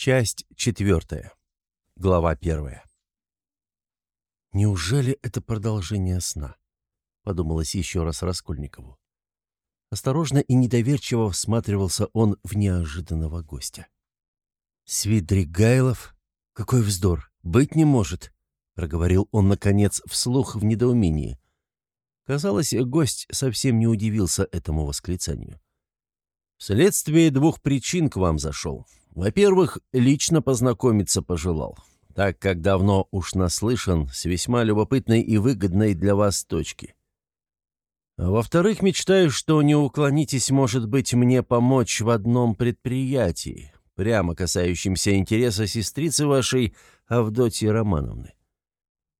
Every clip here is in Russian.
Часть четвертая. Глава первая. «Неужели это продолжение сна?» — подумалось еще раз Раскольникову. Осторожно и недоверчиво всматривался он в неожиданного гостя. «Свидригайлов? Какой вздор! Быть не может!» — проговорил он, наконец, вслух в недоумении. Казалось, гость совсем не удивился этому восклицанию. «Вследствие двух причин к вам зашел. Во-первых, лично познакомиться пожелал, так как давно уж наслышан с весьма любопытной и выгодной для вас точки. Во-вторых, мечтаю, что не уклонитесь, может быть, мне помочь в одном предприятии, прямо касающемся интереса сестрицы вашей Авдотьи Романовны.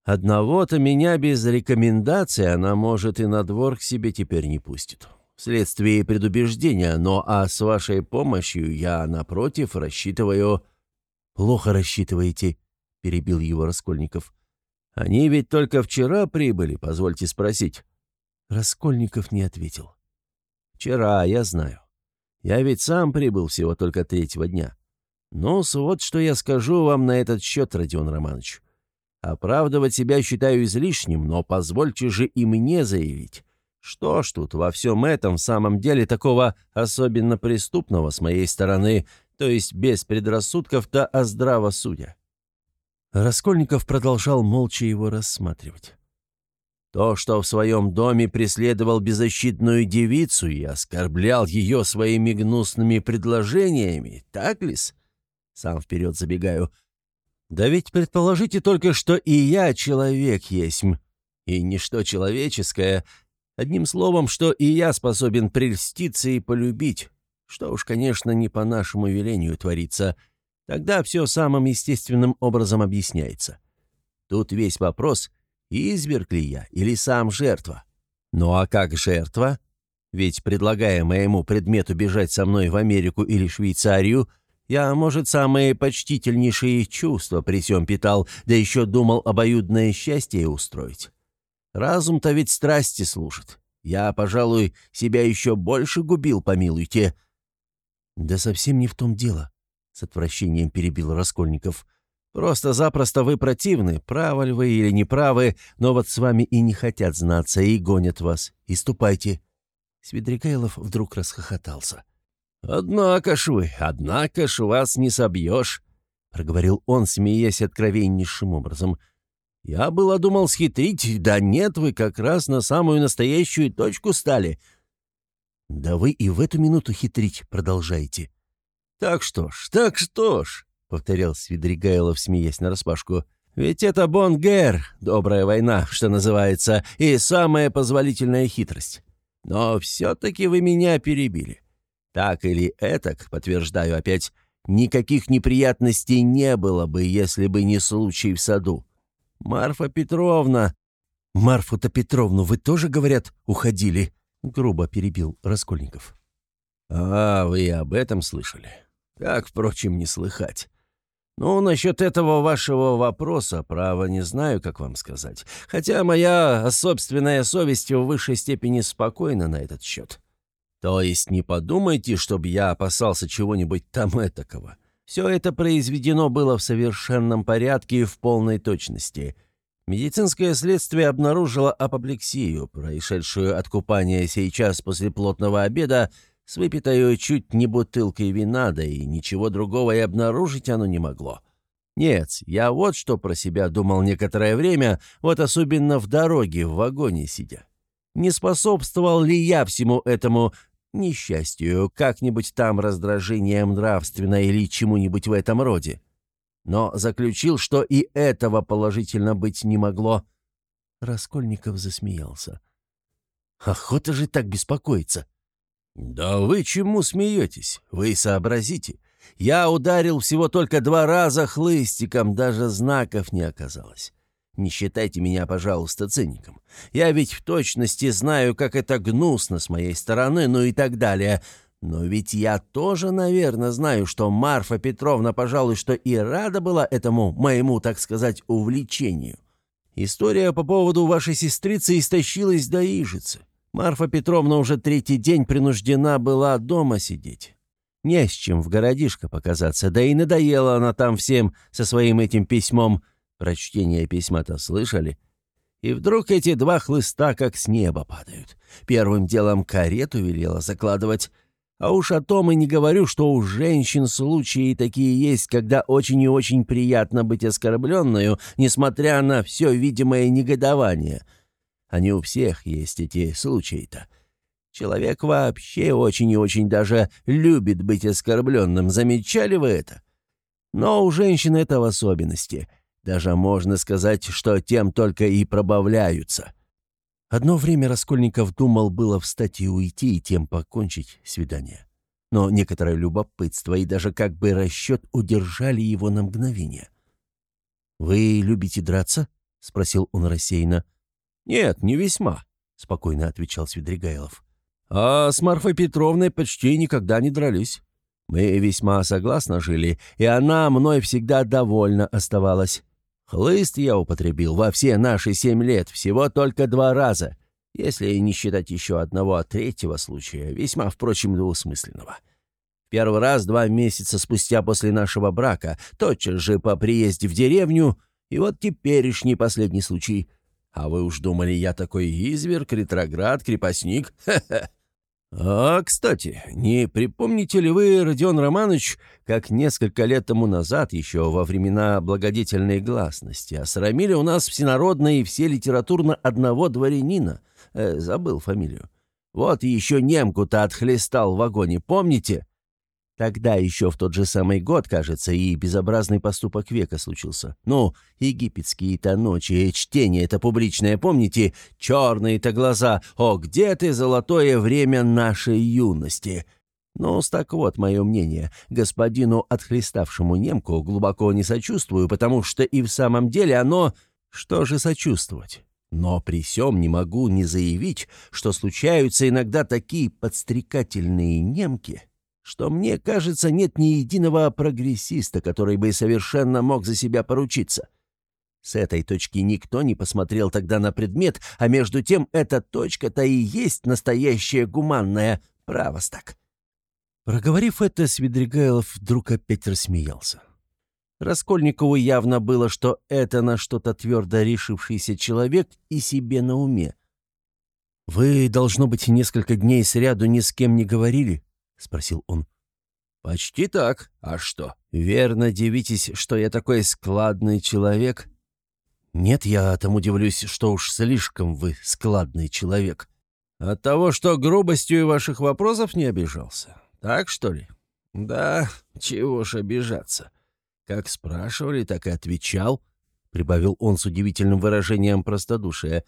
Одного-то меня без рекомендации она, может, и на двор к себе теперь не пустит вследствие предубеждения, но а с вашей помощью я, напротив, рассчитываю...» «Плохо рассчитываете», — перебил его Раскольников. «Они ведь только вчера прибыли, позвольте спросить». Раскольников не ответил. «Вчера, я знаю. Я ведь сам прибыл всего только третьего дня. ну вот что я скажу вам на этот счет, Родион Романович. Оправдывать себя считаю излишним, но позвольте же и мне заявить. Что ж тут во всем этом в самом деле такого особенно преступного с моей стороны, то есть без предрассудков-то, а здраво судя? Раскольников продолжал молча его рассматривать. То, что в своем доме преследовал беззащитную девицу и оскорблял ее своими гнусными предложениями, так ли-с? Сам вперед забегаю. Да ведь предположите только, что и я человек есть, и ничто человеческое Одним словом, что и я способен прельститься и полюбить, что уж, конечно, не по нашему велению творится. Тогда все самым естественным образом объясняется. Тут весь вопрос, изверг ли я или сам жертва. Ну а как жертва? Ведь, предлагая моему предмету бежать со мной в Америку или Швейцарию, я, может, самые почтительнейшие чувства при всем питал, да еще думал обоюдное счастье устроить. Разум-то ведь страсти служит. Я, пожалуй, себя еще больше губил, помилуйте». «Да совсем не в том дело», — с отвращением перебил Раскольников. «Просто-запросто вы противны, правы ли вы или неправы, но вот с вами и не хотят знаться, и гонят вас. И ступайте». Свидригайлов вдруг расхохотался. «Однако ж вы, однако ж вас не собьешь», — проговорил он, смеясь откровеннейшим образом. Я было думал схитрить, да нет, вы как раз на самую настоящую точку стали». «Да вы и в эту минуту хитрить продолжаете». «Так что ж, так что ж», — повторял Свидригайлов, смеясь нараспашку, «ведь это Бонгер, добрая война, что называется, и самая позволительная хитрость. Но все-таки вы меня перебили. Так или этак, подтверждаю опять, никаких неприятностей не было бы, если бы не случай в саду. «Марфа Петровна!» «Марфу-то Петровну вы тоже, говорят, уходили?» — грубо перебил Раскольников. «А, вы об этом слышали? Как, впрочем, не слыхать. Ну, насчет этого вашего вопроса, право, не знаю, как вам сказать. Хотя моя собственная совесть в высшей степени спокойна на этот счет. То есть не подумайте, чтобы я опасался чего-нибудь там этакого. Все это произведено было в совершенном порядке и в полной точности. Медицинское следствие обнаружило апоплексию, происшедшую от купания сейчас после плотного обеда с выпитой чуть не бутылкой вина, да и ничего другого и обнаружить оно не могло. Нет, я вот что про себя думал некоторое время, вот особенно в дороге, в вагоне сидя. Не способствовал ли я всему этому несчастью, как-нибудь там раздражением нравственно или чему-нибудь в этом роде. Но заключил, что и этого положительно быть не могло. Раскольников засмеялся. «Охота же так беспокоиться!» «Да вы чему смеетесь? Вы сообразите. Я ударил всего только два раза хлыстиком, даже знаков не оказалось. Не считайте меня, пожалуйста, циником. Я ведь в точности знаю, как это гнусно с моей стороны, ну и так далее. Но ведь я тоже, наверное, знаю, что Марфа Петровна, пожалуй, что и рада была этому моему, так сказать, увлечению. История по поводу вашей сестрицы истощилась до ижицы. Марфа Петровна уже третий день принуждена была дома сидеть. Не с чем в городишко показаться, да и надоела она там всем со своим этим письмом. Прочтение письма-то слышали? И вдруг эти два хлыста как с неба падают. Первым делом карету велела закладывать, а уж о том и не говорю, что у женщин случаи такие есть, когда очень и очень приятно быть оскорбленную, несмотря на все видимое негодование. Они у всех есть эти случаи-то. Человек вообще очень и очень даже любит быть оскорбленным. Замечали вы это? Но у женщин это в особенности. Даже можно сказать, что тем только и пробавляются. Одно время Раскольников думал было встать и уйти, и тем покончить свидание. Но некоторое любопытство и даже как бы расчет удержали его на мгновение. «Вы любите драться?» — спросил он рассеянно. «Нет, не весьма», — спокойно отвечал Свидригайлов. «А с Марфой Петровной почти никогда не дрались. Мы весьма согласно жили, и она мной всегда довольна оставалась. Хлыст я употребил во все наши семь лет всего только два раза, если не считать еще одного третьего случая, весьма, впрочем, двусмысленного. Первый раз два месяца спустя после нашего брака, тотчас же по приезде в деревню, и вот теперешний последний случай. А вы уж думали, я такой изверг, ретроград, крепостник? Ха-ха! «А, кстати, не припомните ли вы, Родион Романович, как несколько лет тому назад, еще во времена благодетельной гласности, осрамили у нас всенародно и все литературно одного дворянина? Э, забыл фамилию. Вот еще немку-то отхлестал в вагоне, помните?» Тогда еще в тот же самый год, кажется, и безобразный поступок века случился. Ну, египетские-то ночи, чтение это публичное, помните? Черные-то глаза. О, где ты, золотое время нашей юности? Ну, так вот, мое мнение. Господину отхлеставшему немку глубоко не сочувствую, потому что и в самом деле оно... Что же сочувствовать? Но при сём не могу не заявить, что случаются иногда такие подстрекательные немки, что, мне кажется, нет ни единого прогрессиста, который бы совершенно мог за себя поручиться. С этой точки никто не посмотрел тогда на предмет, а между тем эта точка-то и есть настоящая гуманная правостак. Проговорив это, Свидригайлов вдруг опять рассмеялся. Раскольникову явно было, что это на что-то твердо решившийся человек и себе на уме. «Вы, должно быть, несколько дней сряду ни с кем не говорили?» — спросил он. «Почти так. А что? Верно дивитесь, что я такой складный человек?» «Нет, я там удивлюсь, что уж слишком вы складный человек. От того, что грубостью ваших вопросов не обижался. Так, что ли?» «Да, чего ж обижаться. Как спрашивали, так и отвечал», — прибавил он с удивительным выражением простодушия.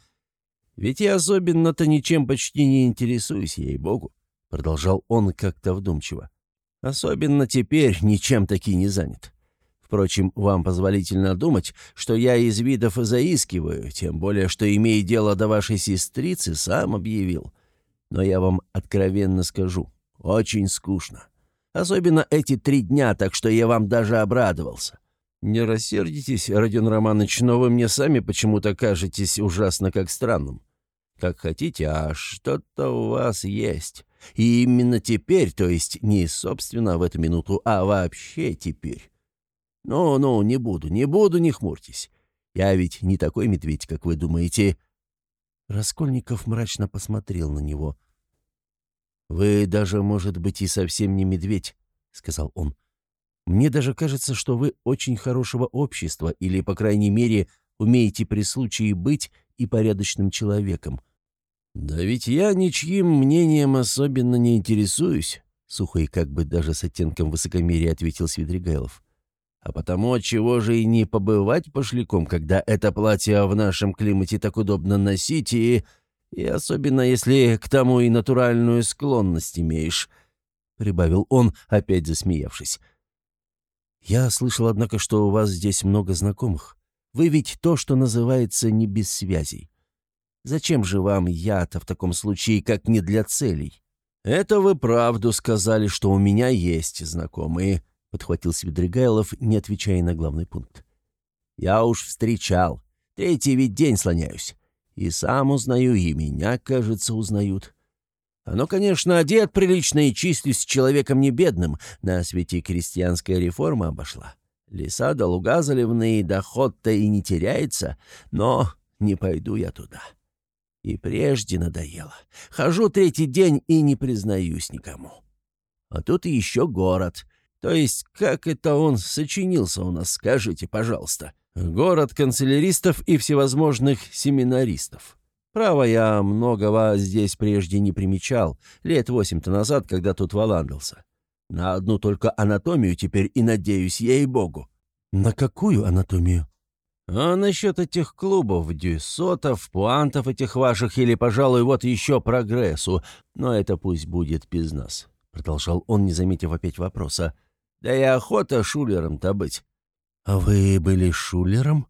«Ведь я особенно-то ничем почти не интересуюсь, ей-богу продолжал он как-то вдумчиво. «Особенно теперь ничем таки не занят. Впрочем, вам позволительно думать, что я из видов заискиваю, тем более, что, имея дело до вашей сестрицы, сам объявил. Но я вам откровенно скажу, очень скучно. Особенно эти три дня, так что я вам даже обрадовался. Не рассердитесь, Родион Романович, но вы мне сами почему-то кажетесь ужасно как странным. Как хотите, а что-то у вас есть. И именно теперь, то есть не собственно в эту минуту, а вообще теперь. Ну-ну, не буду, не буду, не хмурьтесь. Я ведь не такой медведь, как вы думаете». Раскольников мрачно посмотрел на него. «Вы даже, может быть, и совсем не медведь», — сказал он. «Мне даже кажется, что вы очень хорошего общества или, по крайней мере, умеете при случае быть и порядочным человеком. «Да ведь я ничьим мнением особенно не интересуюсь», — сухо и как бы даже с оттенком высокомерия ответил Свидригайлов. «А потому чего же и не побывать пошляком, когда это платье в нашем климате так удобно носить, и, и особенно если к тому и натуральную склонность имеешь», — прибавил он, опять засмеявшись. «Я слышал, однако, что у вас здесь много знакомых. Вы ведь то, что называется, не без связей. Зачем же вам я-то в таком случае, как не для целей? Это вы правду сказали, что у меня есть знакомые, подхватил Свидригайлов, не отвечая на главный пункт. Я уж встречал. Третий ведь день слоняюсь. И сам узнаю, и меня, кажется, узнают. Оно, конечно, одет прилично и числюсь человеком не бедным. На свете крестьянская реформа обошла. Леса да луга заливные, доход-то и не теряется, но не пойду я туда. И прежде надоело. Хожу третий день и не признаюсь никому. А тут еще город. То есть, как это он сочинился у нас, скажите, пожалуйста. Город канцеляристов и всевозможных семинаристов. Право, я многого здесь прежде не примечал, лет восемь-то назад, когда тут валандался. На одну только анатомию теперь и надеюсь, ей-богу. На какую анатомию? А насчет этих клубов, дюйсотов, пуантов этих ваших или, пожалуй, вот еще прогрессу, но это пусть будет без нас. Продолжал он, не заметив опять вопроса. Да и охота шулером-то быть. А вы были шулером?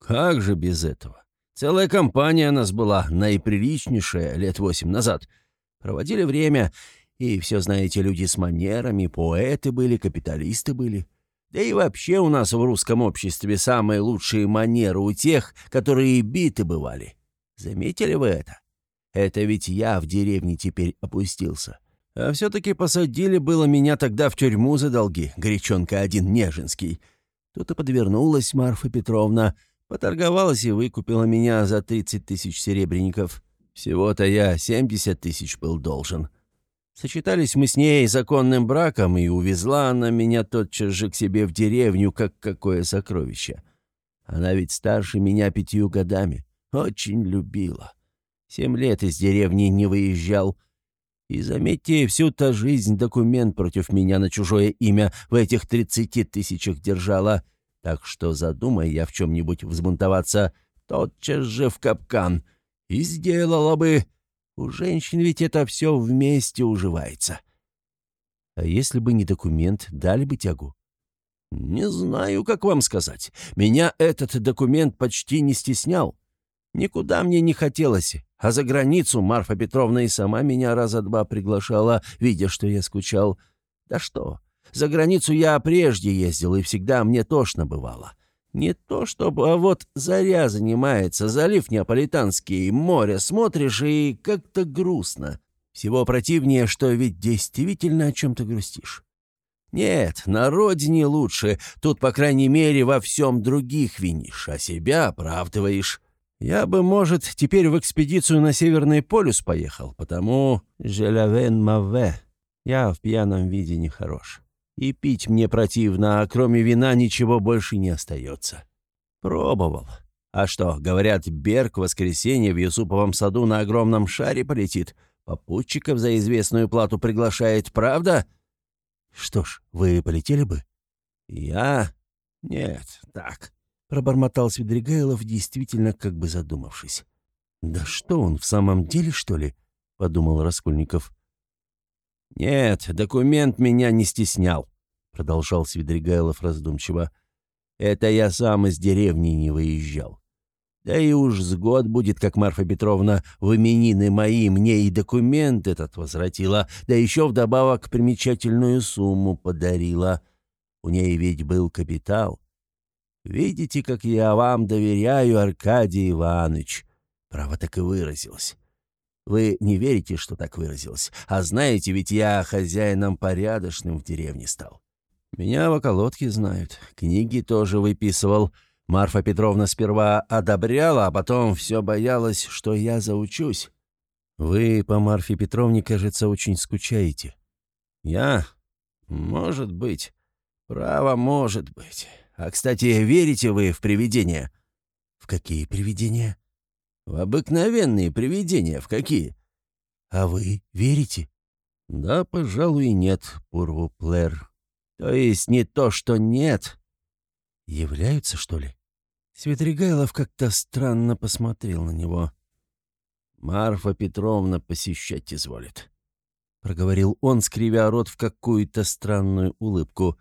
Как же без этого? Целая компания у нас была, наиприличнейшая, лет восемь назад. Проводили время, и все, знаете, люди с манерами, поэты были, капиталисты были. Да и вообще у нас в русском обществе самые лучшие манеры у тех, которые биты бывали. Заметили вы это? Это ведь я в деревне теперь опустился. А все-таки посадили было меня тогда в тюрьму за долги, горячонка один Нежинский. Тут и подвернулась Марфа Петровна — Поторговалась и выкупила меня за 30 тысяч серебряников. Всего-то я 70 тысяч был должен. Сочетались мы с ней законным браком, и увезла она меня тотчас же к себе в деревню, как какое сокровище. Она ведь старше меня пятью годами. Очень любила. Семь лет из деревни не выезжал. И, заметьте, всю-то жизнь документ против меня на чужое имя в этих тридцати тысячах держала — так что задумай я в чем-нибудь взбунтоваться, тотчас же в капкан. И сделала бы. У женщин ведь это все вместе уживается. А если бы не документ, дали бы тягу? Не знаю, как вам сказать. Меня этот документ почти не стеснял. Никуда мне не хотелось, а за границу Марфа Петровна и сама меня раза два приглашала, видя, что я скучал. Да что, за границу я прежде ездил, и всегда мне тошно бывало. Не то чтобы, а вот заря занимается, залив неаполитанский, море смотришь, и как-то грустно. Всего противнее, что ведь действительно о чем-то грустишь. Нет, на родине лучше, тут, по крайней мере, во всем других винишь, а себя оправдываешь. Я бы, может, теперь в экспедицию на Северный полюс поехал, потому... «Желявен маве». Я в пьяном виде не хорош. И пить мне противно, а кроме вина ничего больше не остается. Пробовал. А что, говорят, Берг в воскресенье в Юсуповом саду на огромном шаре полетит. Попутчиков за известную плату приглашает, правда? Что ж, вы полетели бы? Я? Нет, так. Пробормотал Свидригайлов, действительно как бы задумавшись. «Да что он, в самом деле, что ли?» — подумал Раскольников. «Нет, документ меня не стеснял», — продолжал Свидригайлов раздумчиво. «Это я сам из деревни не выезжал. Да и уж с год будет, как Марфа Петровна в именины мои мне и документ этот возвратила, да еще вдобавок примечательную сумму подарила. У ней ведь был капитал. Видите, как я вам доверяю, Аркадий Иванович?» Право так и выразилось. Вы не верите, что так выразилось. А знаете, ведь я хозяином порядочным в деревне стал. Меня в околотке знают. Книги тоже выписывал. Марфа Петровна сперва одобряла, а потом все боялась, что я заучусь. Вы по Марфе Петровне, кажется, очень скучаете. Я? Может быть. Право, может быть. А, кстати, верите вы в привидения? В какие привидения? В обыкновенные привидения, в какие? А вы верите? Да, пожалуй, нет, Пурвуплер. То есть не то, что нет. Являются, что ли? Светригайлов как-то странно посмотрел на него. «Марфа Петровна посещать изволит», — проговорил он, скривя рот в какую-то странную улыбку.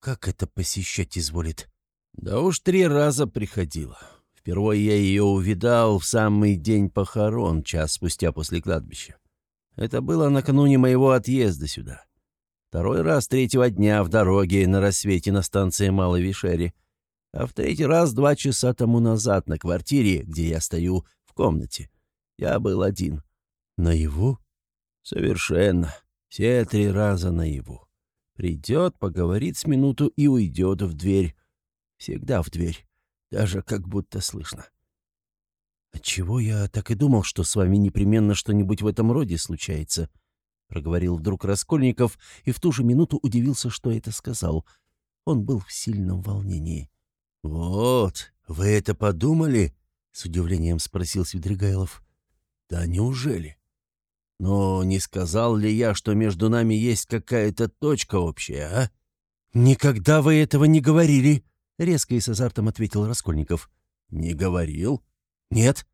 «Как это посещать изволит?» «Да уж три раза приходила. Впервые я ее увидал в самый день похорон, час спустя после кладбища. Это было накануне моего отъезда сюда. Второй раз третьего дня в дороге на рассвете на станции Малой Вишери. А в третий раз два часа тому назад на квартире, где я стою в комнате. Я был один. Наяву? Совершенно. Все три раза наяву. Придет, поговорит с минуту и уйдет в дверь. Всегда в дверь. Даже как будто слышно. «Отчего я так и думал, что с вами непременно что-нибудь в этом роде случается?» — проговорил вдруг Раскольников и в ту же минуту удивился, что это сказал. Он был в сильном волнении. «Вот, вы это подумали?» — с удивлением спросил Свидригайлов. «Да неужели? Но не сказал ли я, что между нами есть какая-то точка общая, а?» «Никогда вы этого не говорили!» — резко и с азартом ответил Раскольников. «Не говорил?» «Нет».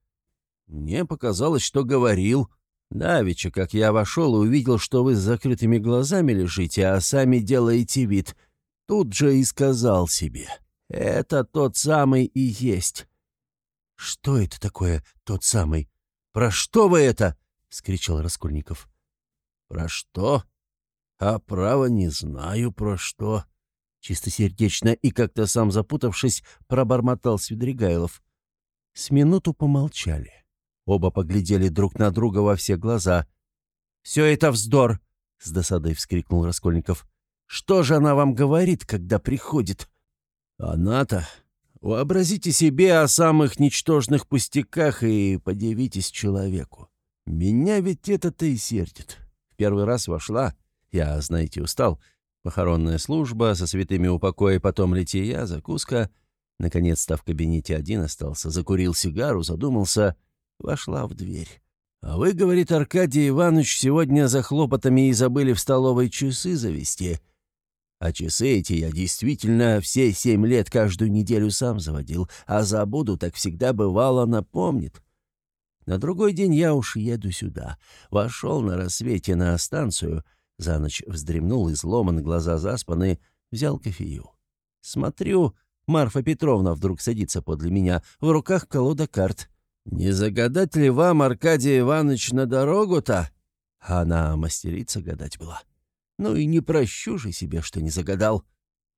«Мне показалось, что говорил. Давеча, как я вошел и увидел, что вы с закрытыми глазами лежите, а сами делаете вид, тут же и сказал себе. Это тот самый и есть». «Что это такое, тот самый? Про что вы это?» — вскричал Раскольников. «Про что? А право не знаю, про что». Чистосердечно и как-то сам запутавшись, пробормотал Свидригайлов. С минуту помолчали. Оба поглядели друг на друга во все глаза. «Все это вздор!» — с досадой вскрикнул Раскольников. «Что же она вам говорит, когда приходит?» «Она-то... Вообразите себе о самых ничтожных пустяках и подивитесь человеку. Меня ведь это-то и сердит. В первый раз вошла, я, знаете, устал. Похоронная служба, со святыми упокоя, потом лития, закуска — Наконец-то в кабинете один остался, закурил сигару, задумался, вошла в дверь. «А вы, — говорит Аркадий Иванович, — сегодня за хлопотами и забыли в столовой часы завести. А часы эти я действительно все семь лет каждую неделю сам заводил, а забуду, так всегда бывало, напомнит. На другой день я уж еду сюда. Вошел на рассвете на станцию, за ночь вздремнул, изломан, глаза заспаны, взял кофею. Смотрю, Марфа Петровна вдруг садится подле меня, в руках колода карт. «Не загадать ли вам, Аркадий Иванович, на дорогу-то?» Она мастерица гадать была. Ну и не прощу же себе, что не загадал.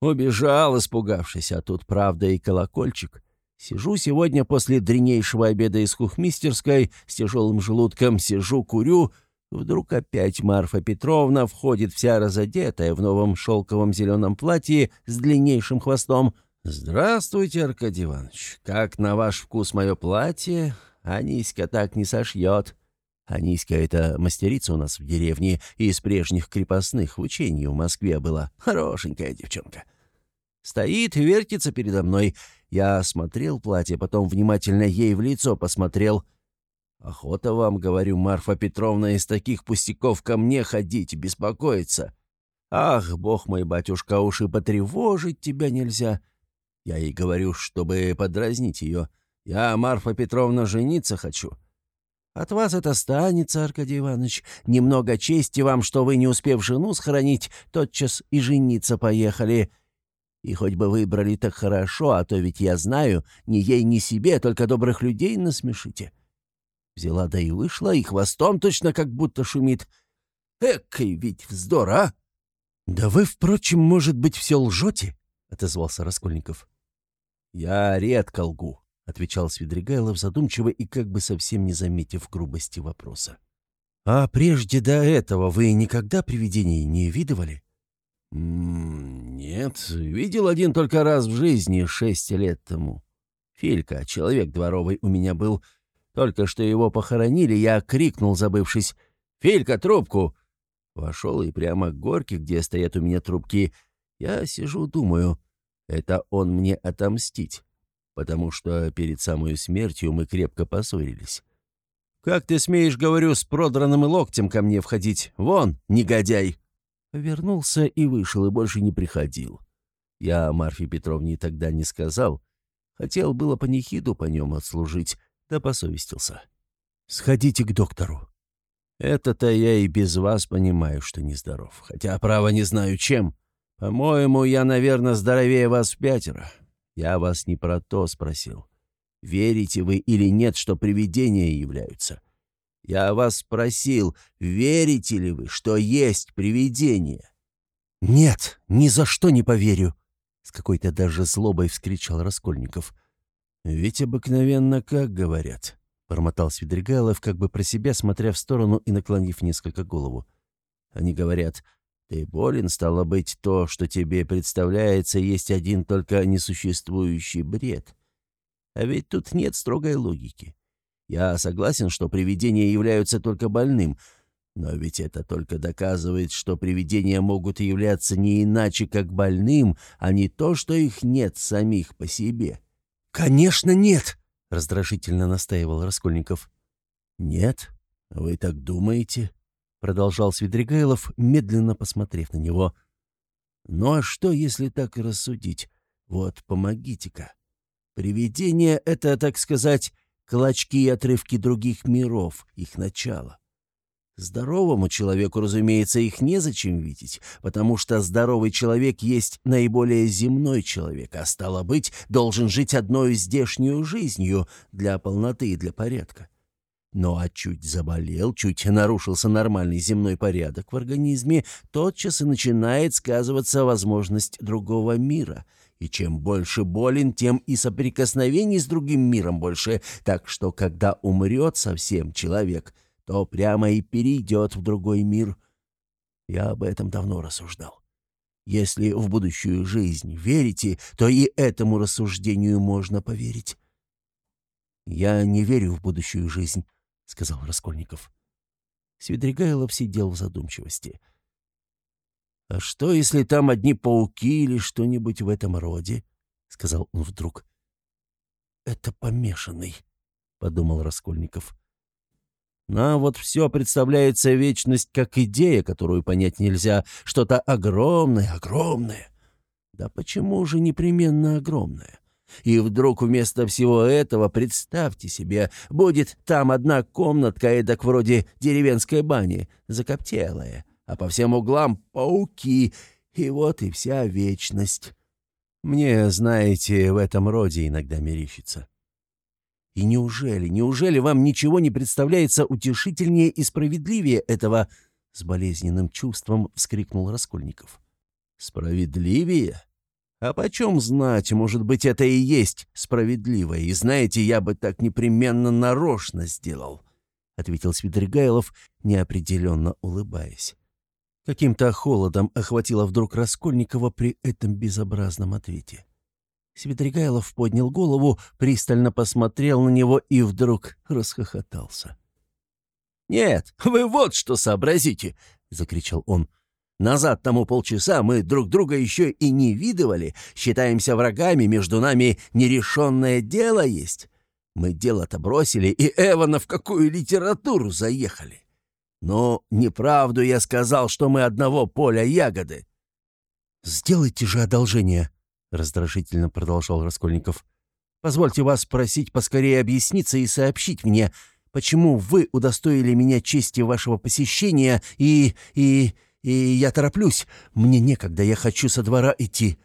Убежал, испугавшись, а тут правда и колокольчик. Сижу сегодня после дренейшего обеда из кухмистерской, с тяжелым желудком сижу, курю. Вдруг опять Марфа Петровна входит вся разодетая в новом шелковом зеленом платье с длиннейшим хвостом — «Здравствуйте, Аркадий Иванович. Как на ваш вкус мое платье? Аниська так не сошьет. Аниська — это мастерица у нас в деревне, из прежних крепостных в учении в Москве была. Хорошенькая девчонка. Стоит, вертится передо мной. Я смотрел платье, потом внимательно ей в лицо посмотрел. Охота вам, говорю, Марфа Петровна, из таких пустяков ко мне ходить, беспокоиться. Ах, бог мой, батюшка, уж и потревожить тебя нельзя». Я ей говорю, чтобы подразнить ее. Я, Марфа Петровна, жениться хочу. От вас это станется, Аркадий Иванович. Немного чести вам, что вы, не успев жену схоронить, тотчас и жениться поехали. И хоть бы выбрали так хорошо, а то ведь я знаю, ни ей, ни себе, только добрых людей насмешите. Взяла да и вышла, и хвостом точно как будто шумит. Экой ведь вздор, а! «Да вы, впрочем, может быть, все лжете?» — отозвался Раскольников. «Я редко лгу», — отвечал Свидригайлов задумчиво и как бы совсем не заметив грубости вопроса. «А прежде до этого вы никогда привидений не видывали?» «Нет, видел один только раз в жизни, шесть лет тому. Филька, человек дворовый у меня был. Только что его похоронили, я крикнул, забывшись, «Филька, трубку!» Вошел и прямо к горке, где стоят у меня трубки, я сижу, думаю, это он мне отомстить, потому что перед самой смертью мы крепко поссорились. «Как ты смеешь, говорю, с продранным локтем ко мне входить? Вон, негодяй!» Вернулся и вышел, и больше не приходил. Я Марфе Петровне тогда не сказал. Хотел было панихиду по нем отслужить, да посовестился. «Сходите к доктору». «Это-то я и без вас понимаю, что нездоров. Хотя, право, не знаю чем. «По-моему, я, наверное, здоровее вас в пятеро. Я вас не про то спросил. Верите вы или нет, что привидения являются? Я вас спросил, верите ли вы, что есть привидения?» «Нет, ни за что не поверю!» — с какой-то даже злобой вскричал Раскольников. «Ведь обыкновенно как говорят?» — бормотал Свидригайлов, как бы про себя, смотря в сторону и наклонив несколько голову. Они говорят, ты болен, стало быть, то, что тебе представляется, есть один только несуществующий бред. А ведь тут нет строгой логики. Я согласен, что привидения являются только больным, но ведь это только доказывает, что привидения могут являться не иначе, как больным, а не то, что их нет самих по себе. «Конечно нет!» — раздражительно настаивал Раскольников. «Нет? Вы так думаете?» — продолжал Свидригайлов, медленно посмотрев на него. «Ну а что, если так рассудить? Вот, помогите-ка. Привидение — это, так сказать, клочки и отрывки других миров, их начало. Здоровому человеку, разумеется, их незачем видеть, потому что здоровый человек есть наиболее земной человек, а стало быть, должен жить одной здешнюю жизнью для полноты и для порядка. Ну а чуть заболел, чуть нарушился нормальный земной порядок в организме, тотчас и начинает сказываться возможность другого мира. И чем больше болен, тем и соприкосновений с другим миром больше, так что когда умрет совсем человек, то прямо и перейдет в другой мир. Я об этом давно рассуждал. Если в будущую жизнь верите, то и этому рассуждению можно поверить. Я не верю в будущую жизнь сказал Раскольников. Свидригайлов сидел в задумчивости. «А что, если там одни пауки или что-нибудь в этом роде?» — сказал он вдруг. «Это помешанный», — подумал Раскольников. Нам вот все представляется вечность как идея, которую понять нельзя, что-то огромное, огромное. Да почему же непременно огромное? И вдруг вместо всего этого, представьте себе, будет там одна комнатка, эдак вроде деревенской бани, закоптелая, а по всем углам пауки, и вот и вся вечность. Мне, знаете, в этом роде иногда мерещится. И неужели, неужели вам ничего не представляется утешительнее и справедливее этого? С болезненным чувством вскрикнул Раскольников. Справедливее? А почем знать, может быть, это и есть справедливое, и знаете, я бы так непременно нарочно сделал, — ответил Свидригайлов, неопределенно улыбаясь. Каким-то холодом охватило вдруг Раскольникова при этом безобразном ответе. Свидригайлов поднял голову, пристально посмотрел на него и вдруг расхохотался. «Нет, вы вот что сообразите!» — закричал он. Назад тому полчаса мы друг друга еще и не видывали, считаемся врагами, между нами нерешенное дело есть. Мы дело-то бросили, и Эвана в какую литературу заехали. Но неправду я сказал, что мы одного поля ягоды. «Сделайте же одолжение», — раздражительно продолжал Раскольников. «Позвольте вас просить поскорее объясниться и сообщить мне, почему вы удостоили меня чести вашего посещения и... и...» и я тороплюсь. Мне некогда, я хочу со двора идти».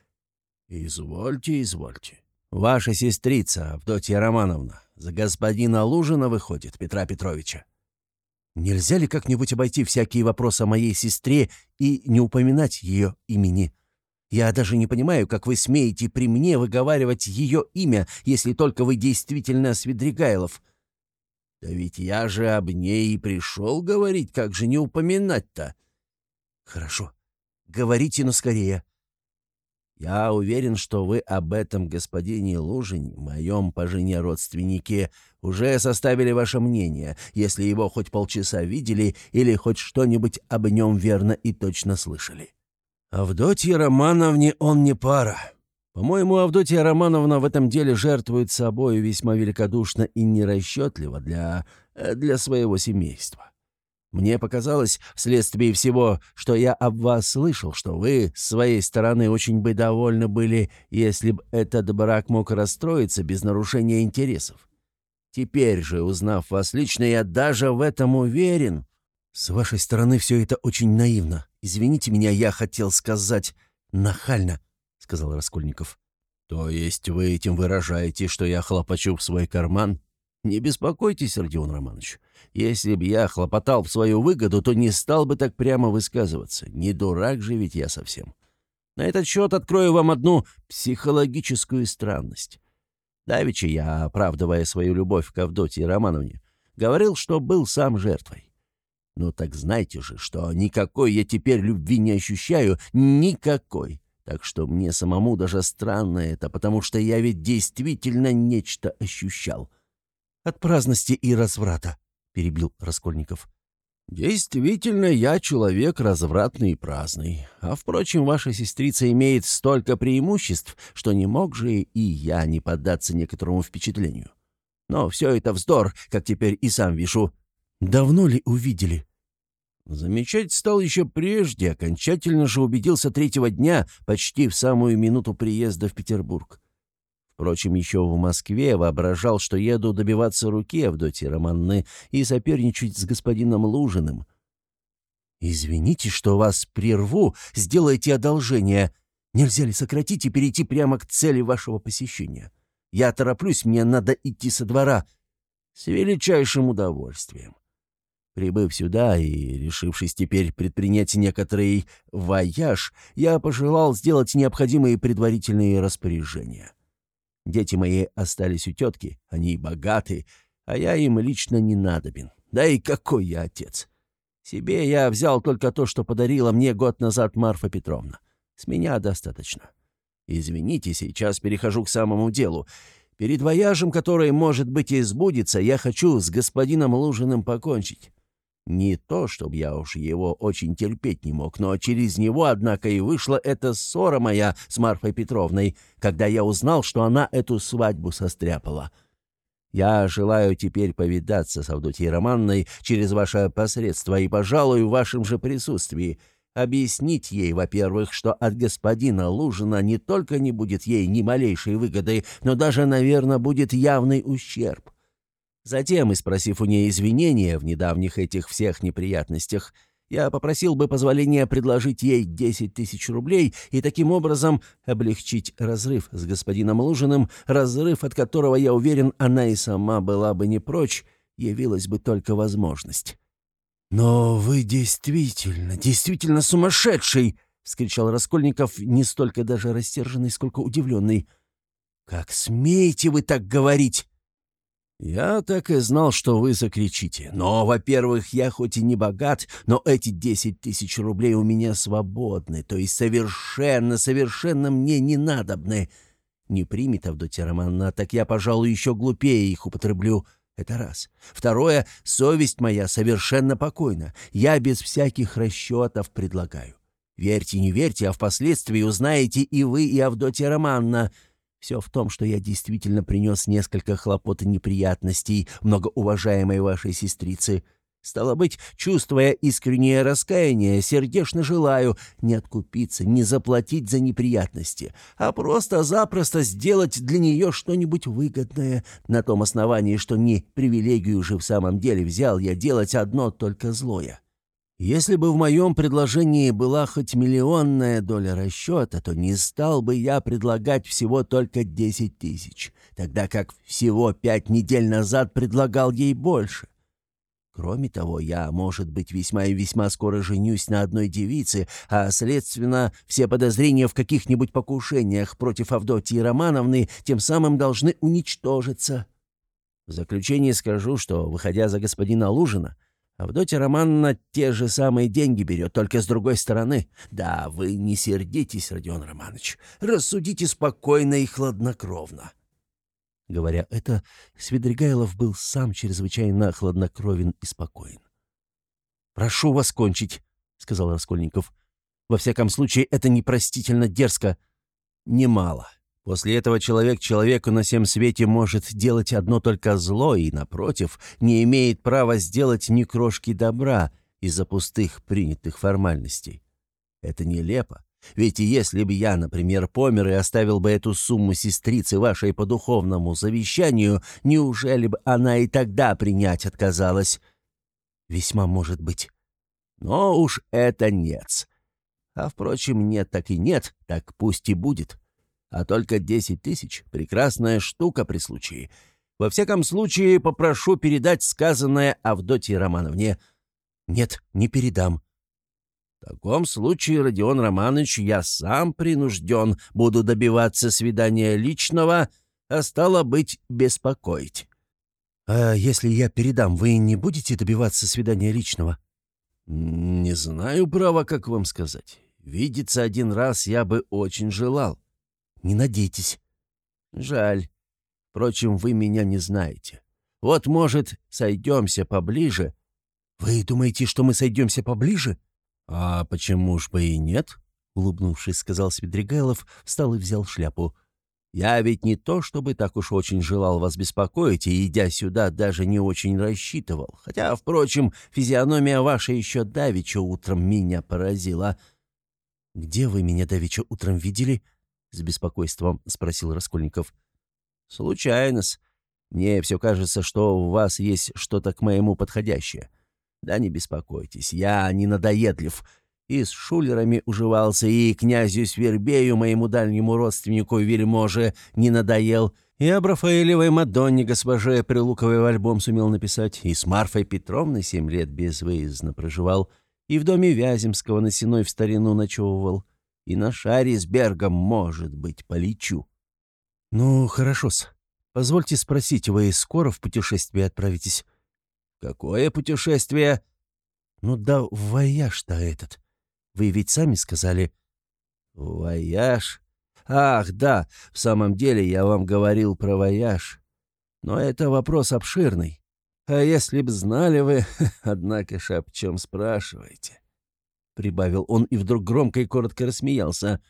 «Извольте, извольте. Ваша сестрица, Авдотья Романовна, за господина Лужина выходит, Петра Петровича. Нельзя ли как-нибудь обойти всякие вопросы о моей сестре и не упоминать ее имени? Я даже не понимаю, как вы смеете при мне выговаривать ее имя, если только вы действительно Свидригайлов». «Да ведь я же об ней и пришел говорить, как же не упоминать-то?» «Хорошо. Говорите, но скорее». «Я уверен, что вы об этом господине Лужине, моем по жене родственнике, уже составили ваше мнение, если его хоть полчаса видели или хоть что-нибудь об нем верно и точно слышали. Авдотье Романовне он не пара. По-моему, Авдотья Романовна в этом деле жертвует собой весьма великодушно и нерасчетливо для... для своего семейства. Мне показалось, вследствие всего, что я об вас слышал, что вы, с своей стороны, очень бы довольны были, если бы этот брак мог расстроиться без нарушения интересов. Теперь же, узнав вас лично, я даже в этом уверен. С вашей стороны все это очень наивно. Извините меня, я хотел сказать нахально, — сказал Раскольников. То есть вы этим выражаете, что я хлопочу в свой карман? Не беспокойтесь, Родион Романович. Если б я хлопотал в свою выгоду, то не стал бы так прямо высказываться. Не дурак же ведь я совсем. На этот счет открою вам одну психологическую странность. Давича я, оправдывая свою любовь к Авдотье Романовне, говорил, что был сам жертвой. Ну так знайте же, что никакой я теперь любви не ощущаю, никакой. Так что мне самому даже странно это, потому что я ведь действительно нечто ощущал. От праздности и разврата, — перебил Раскольников. «Действительно, я человек развратный и праздный. А, впрочем, ваша сестрица имеет столько преимуществ, что не мог же и я не поддаться некоторому впечатлению. Но все это вздор, как теперь и сам вижу. Давно ли увидели?» Замечать стал еще прежде, окончательно же убедился третьего дня, почти в самую минуту приезда в Петербург. Впрочем, еще в Москве воображал, что еду добиваться руки Авдотьи Романны и соперничать с господином Лужиным. «Извините, что вас прерву, сделайте одолжение. Нельзя ли сократить и перейти прямо к цели вашего посещения? Я тороплюсь, мне надо идти со двора». «С величайшим удовольствием». Прибыв сюда и решившись теперь предпринять некоторый вояж, я пожелал сделать необходимые предварительные распоряжения. Дети мои остались у тетки, они богаты, а я им лично не надобен. Да и какой я отец! Себе я взял только то, что подарила мне год назад Марфа Петровна. С меня достаточно. Извините, сейчас перехожу к самому делу. Перед вояжем, который, может быть, и сбудется, я хочу с господином Лужиным покончить. Не то, чтобы я уж его очень терпеть не мог, но через него, однако, и вышла эта ссора моя с Марфой Петровной, когда я узнал, что она эту свадьбу состряпала. Я желаю теперь повидаться с Авдотьей Романной через ваше посредство и, пожалуй, в вашем же присутствии. Объяснить ей, во-первых, что от господина Лужина не только не будет ей ни малейшей выгоды, но даже, наверное, будет явный ущерб. Затем, и спросив у нее извинения в недавних этих всех неприятностях, я попросил бы позволения предложить ей 10 тысяч рублей и таким образом облегчить разрыв с господином Лужиным, разрыв, от которого, я уверен, она и сама была бы не прочь, явилась бы только возможность. «Но вы действительно, действительно сумасшедший!» — вскричал Раскольников, не столько даже растерженный, сколько удивленный. «Как смеете вы так говорить?» «Я так и знал, что вы закричите. Но, во-первых, я хоть и не богат, но эти десять тысяч рублей у меня свободны, то есть совершенно, совершенно мне не надобны. Не примет Авдотья Романовна, так я, пожалуй, еще глупее их употреблю. Это раз. Второе, совесть моя совершенно покойна. Я без всяких расчетов предлагаю. Верьте, не верьте, а впоследствии узнаете и вы, и Авдотья Романовна». Все в том, что я действительно принес несколько хлопот и неприятностей многоуважаемой вашей сестрице. Стало быть, чувствуя искреннее раскаяние, сердечно желаю не откупиться, не заплатить за неприятности, а просто-запросто сделать для нее что-нибудь выгодное, на том основании, что не привилегию же в самом деле взял я делать одно только злое. Если бы в моем предложении была хоть миллионная доля расчета, то не стал бы я предлагать всего только десять тысяч, тогда как всего пять недель назад предлагал ей больше. Кроме того, я, может быть, весьма и весьма скоро женюсь на одной девице, а, следственно, все подозрения в каких-нибудь покушениях против Авдотьи Романовны тем самым должны уничтожиться. В заключение скажу, что, выходя за господина Лужина, Авдотья Романовна те же самые деньги берет, только с другой стороны. Да, вы не сердитесь, Родион Романович. Рассудите спокойно и хладнокровно. Говоря это, Свидригайлов был сам чрезвычайно хладнокровен и спокоен. «Прошу вас кончить», — сказал Раскольников. «Во всяком случае, это непростительно дерзко. Немало. После этого человек человеку на всем свете может делать одно только зло и, напротив, не имеет права сделать ни крошки добра из-за пустых принятых формальностей. Это нелепо. Ведь если бы я, например, помер и оставил бы эту сумму сестрице вашей по духовному завещанию, неужели бы она и тогда принять отказалась? Весьма может быть. Но уж это нет. А, впрочем, нет так и нет, так пусть и будет а только десять тысяч — прекрасная штука при случае. Во всяком случае, попрошу передать сказанное Авдотье Романовне. Нет, не передам. В таком случае, Родион Романович, я сам принужден буду добиваться свидания личного а стало быть, беспокоить. «А если я передам, вы не будете добиваться свидания личного?» «Не знаю, право, как вам сказать. Видеться один раз я бы очень желал». «Не надейтесь». «Жаль. Впрочем, вы меня не знаете. Вот, может, сойдемся поближе?» «Вы думаете, что мы сойдемся поближе?» «А почему ж бы и нет?» — улыбнувшись, сказал Свидригайлов, встал и взял шляпу. Я ведь не то, чтобы так уж очень желал вас беспокоить, и, идя сюда, даже не очень рассчитывал. Хотя, впрочем, физиономия ваша еще давеча утром меня поразила». «Где вы меня давеча утром видели?» — с беспокойством спросил Раскольников. «Случайно-с. Мне все кажется, что у вас есть что-то к моему подходящее. Да не беспокойтесь, я не надоедлив и с шулерами уживался, и князю Свербею, моему дальнему родственнику вельможе, не надоел, и об Рафаэлевой Мадонне госпоже Прилуковой в альбом сумел написать, и с Марфой Петровной семь лет безвыездно проживал, и в доме Вяземского на Сенной в старину ночевывал, и на шаре с Бергом, может быть, полечу. «Ну, хорошо-с. Позвольте спросить, вы скоро в путешествие отправитесь?» «Какое путешествие?» «Ну да, вояж-то этот. Вы ведь сами сказали...» «Вояж? Ах, да, в самом деле я вам говорил про вояж. Но это вопрос обширный. А если б знали вы, однако ж об чем спрашиваете?» Прибавил он и вдруг громко и коротко рассмеялся.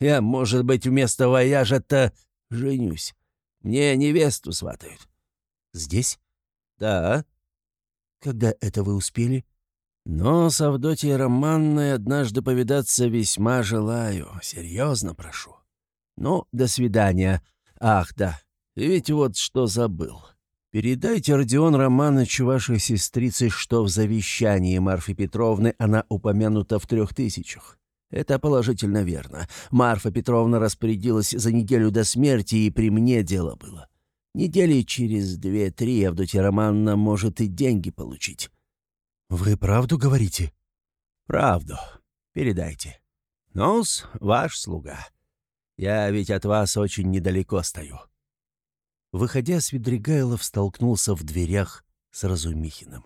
«Я, может быть, вместо вояжа-то женюсь. Мне невесту сватают». «Здесь?» «Да». «Когда это вы успели?» Но с Авдотьей Романной однажды повидаться весьма желаю. Серьезно прошу. Ну, до свидания. Ах, да, ведь вот что забыл. Передайте Родион Романовичу вашей сестрице, что в завещании Марфы Петровны она упомянута в трех тысячах. Это положительно верно. Марфа Петровна распорядилась за неделю до смерти, и при мне дело было. Недели через две-три Авдотья Романовна может и деньги получить. «Вы правду говорите?» «Правду. Передайте. Нос, ваш слуга. Я ведь от вас очень недалеко стою». Выходя, Свидригайлов столкнулся в дверях с Разумихиным.